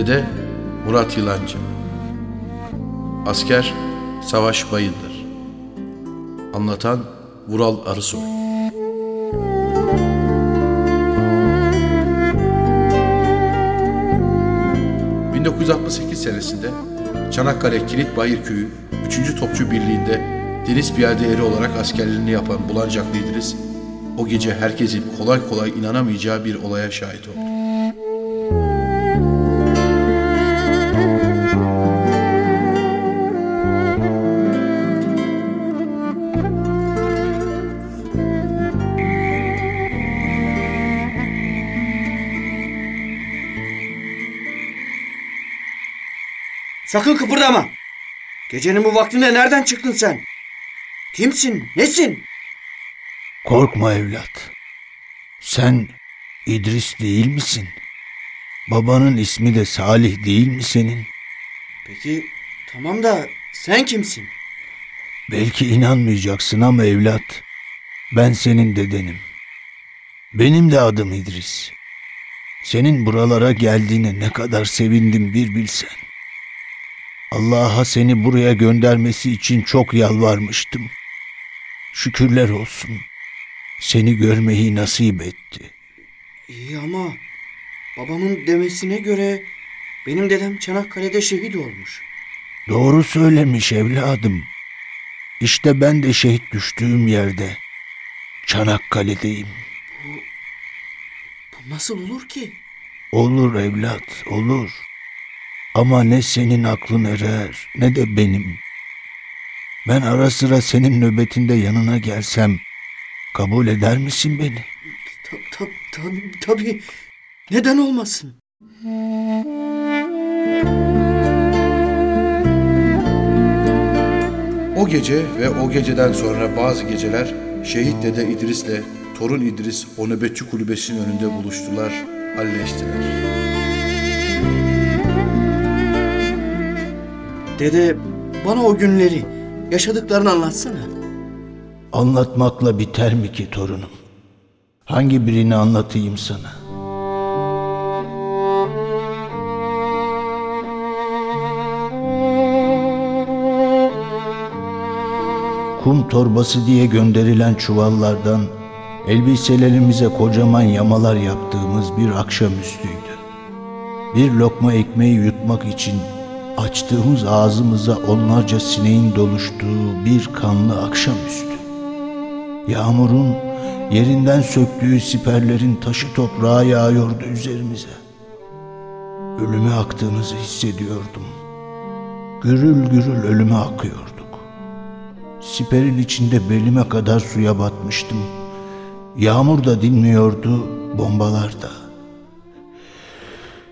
Dede Murat Yılancı Asker Savaş Bayındır Anlatan Vural Arısoy ...1968 senesinde Çanakkale Kilit Bayır Köyü 3. Topçu Birliği'nde deniz piyade eri olarak askerliğini yapan Bulancaklı İdris... ...o gece herkesin kolay kolay inanamayacağı bir olaya şahit oldu. Sakın kıpırdama. Gecenin bu vaktinde nereden çıktın sen? Kimsin? Nesin? Korkma evlat. Sen İdris değil misin? Babanın ismi de Salih değil mi senin? Peki tamam da sen kimsin? Belki inanmayacaksın ama evlat. Ben senin dedenim. Benim de adım İdris. Senin buralara geldiğine ne kadar sevindim bir bilsen. Allah'a seni buraya göndermesi için çok yalvarmıştım. Şükürler olsun. Seni görmeyi nasip etti. İyi ama babamın demesine göre benim dedem Çanakkale'de şehit olmuş. Doğru söylemiş evladım. İşte ben de şehit düştüğüm yerde Çanakkale'deyim. Bu, bu nasıl olur ki? Olur evlat, olur. Ama ne senin aklın erer ne de benim. Ben ara sıra senin nöbetinde yanına gelsem kabul eder misin beni? Tabii tab, tab, tabii. Neden olmasın? O gece ve o geceden sonra bazı geceler şehit dede İdris'le torun İdris o nöbetçi kulübesinin önünde buluştular, halleştiler. Dede bana o günleri, yaşadıklarını anlatsana. Anlatmakla biter mi ki torunum? Hangi birini anlatayım sana? Kum torbası diye gönderilen çuvallardan elbiselerimize kocaman yamalar yaptığımız bir akşamüstüydü. Bir lokma ekmeği yutmak için açtığımız ağzımıza onlarca sineğin doluştuğu bir kanlı akşamüstü. Yağmurun yerinden söktüğü siperlerin taşı toprağa yağıyordu üzerimize. Ölüme aktığımızı hissediyordum. Gürül gürül ölüme akıyorduk. Siperin içinde belime kadar suya batmıştım. Yağmur da dinmiyordu, bombalar da.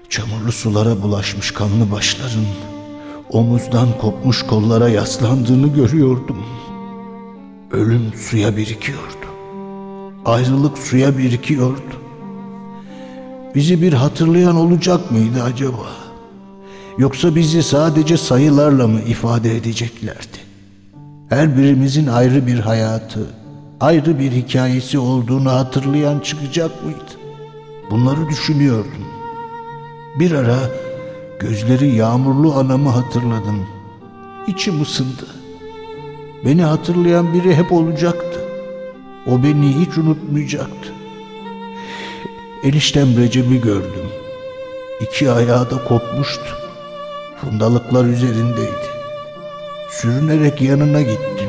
Çamurlu sulara bulaşmış kanlı başların omuzdan kopmuş kollara yaslandığını görüyordum. Ölüm suya birikiyordu. Ayrılık suya birikiyordu. Bizi bir hatırlayan olacak mıydı acaba? Yoksa bizi sadece sayılarla mı ifade edeceklerdi? Her birimizin ayrı bir hayatı, ayrı bir hikayesi olduğunu hatırlayan çıkacak mıydı? Bunları düşünüyordum. Bir ara gözleri yağmurlu anamı hatırladım. İçim ısındı. Beni hatırlayan biri hep olacaktı. O beni hiç unutmayacaktı. Eniştem Recep'i gördüm. İki ayağı da kopmuştu. Fundalıklar üzerindeydi. Sürünerek yanına gittim.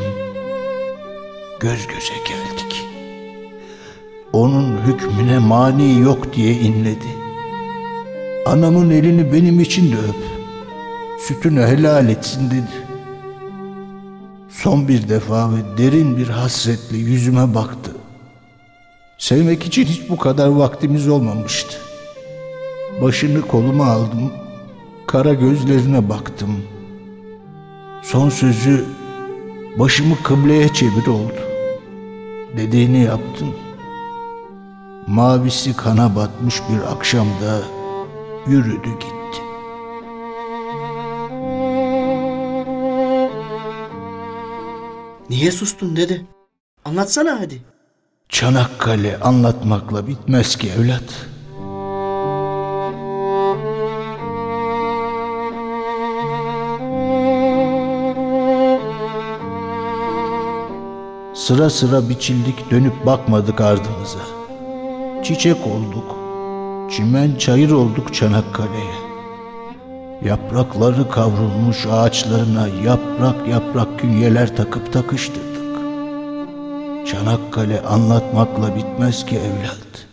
Göz göze geldik. Onun hükmüne mani yok diye inledi. Anamın elini benim için de öp. Sütünü helal etsin dedi. Son bir defa ve derin bir hasretle yüzüme baktı. Sevmek için hiç bu kadar vaktimiz olmamıştı. Başını koluma aldım, kara gözlerine baktım. Son sözü başımı kıbleye çevir oldu. Dediğini yaptın. Mavisi kana batmış bir akşamda yürüdü gitti. Niye sustun dede? Anlatsana hadi. Çanakkale anlatmakla bitmez ki evlat. Sıra sıra biçildik dönüp bakmadık ardımıza. Çiçek olduk, çimen çayır olduk Çanakkale'ye. Yaprakları kavrulmuş ağaçlarına yaprak yaprak künyeler takıp takıştırdık. Çanakkale anlatmakla bitmez ki evlat.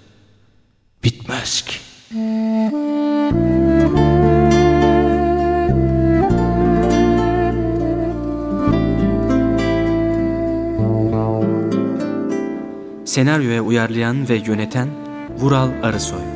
Bitmez ki. Senaryoya uyarlayan ve yöneten Vural Arısoy.